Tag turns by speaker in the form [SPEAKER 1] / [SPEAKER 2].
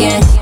[SPEAKER 1] again.